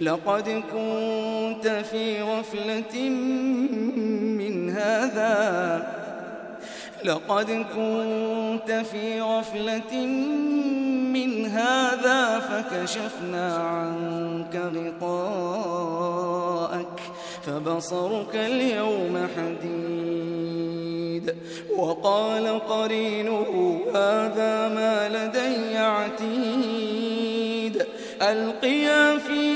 لقد كنت في غفلة من هذا. لقد كنت في غفلة من هذا فكشفنا عنك غطاءك فبصرك اليوم حديد. وقال قرينه هذا ما لدي عتيد ألقيا في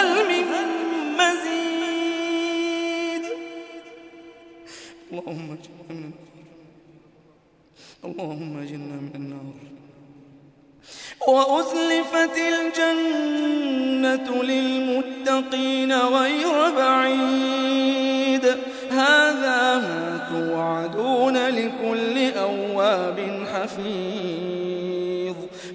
هل من مزيد؟ اللهم اجعلنا من اللهم اجعلنا من النار. وأزلفت الجنة للمتقين غير بعيد. هذا ما توعدون لكل أواب حفيظ.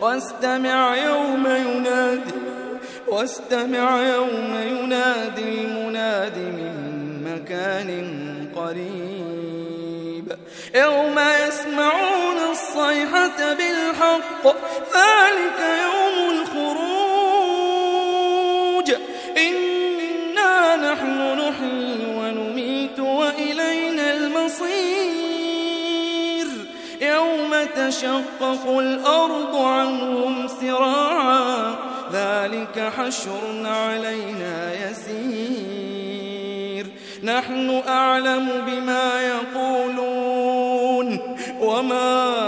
واستمع يوم ينادي واستمع يوم ينادي المناد من مكان قريب. يوم يسمعون الصيحة بالحق ذلك يوم الخروج تشقق الأرض عنهم سراعا. ذلك حشر علينا يسير. نحن أعلم بما يقولون. وما